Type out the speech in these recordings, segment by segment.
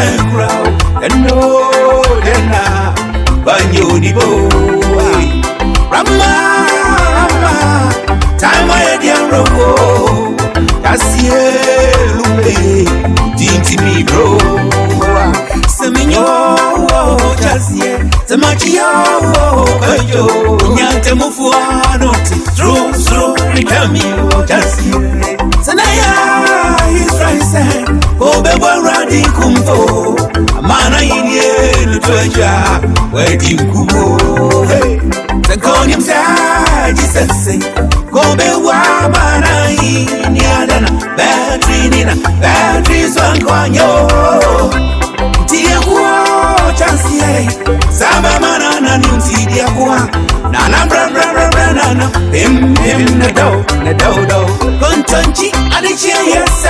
crowd and all the now when you need boy Rama Rama time I had your robo Kasiye lume dinti mi bro Seminyo Kasiye Semachiyo Kajo Nyate mufu anoti Zro zro Nikami kristo mana inie nitweja weti mkuu sekonye msajisese kobewa mana iniadana betrinina betriswankwanyo ntiyekuo chansie saba mana nanimsidiakuwa nanabrabrabrabranana pimpim nedo nedodo konchonchi adichie yese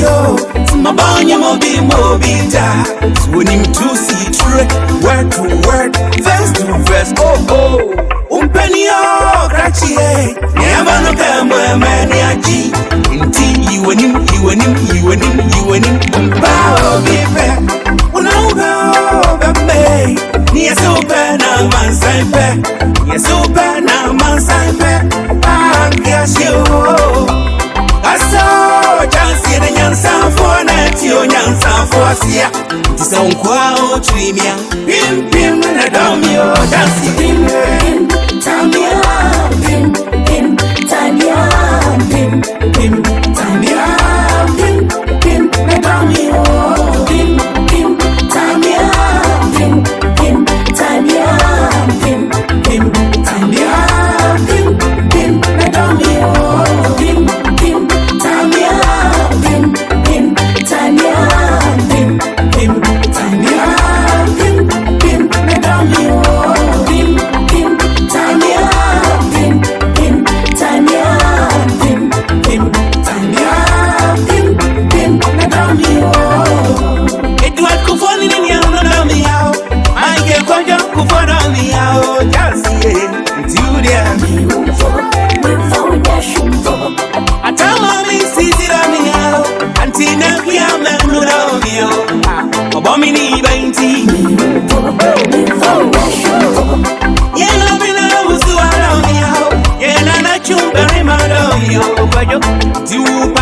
yo mabanya mobimobita wonimtusi tre word to word vers to vers oo umpeniyo kracie neyambanokambo emeniaji nti iwenim iwenim iwenim iwenim onyansamfoɔ na ɛte onyansamfoɔ sea nti sɛ nkoa ɔtwiri mia pimpim na dɔm yɛ ɔdanse fire. You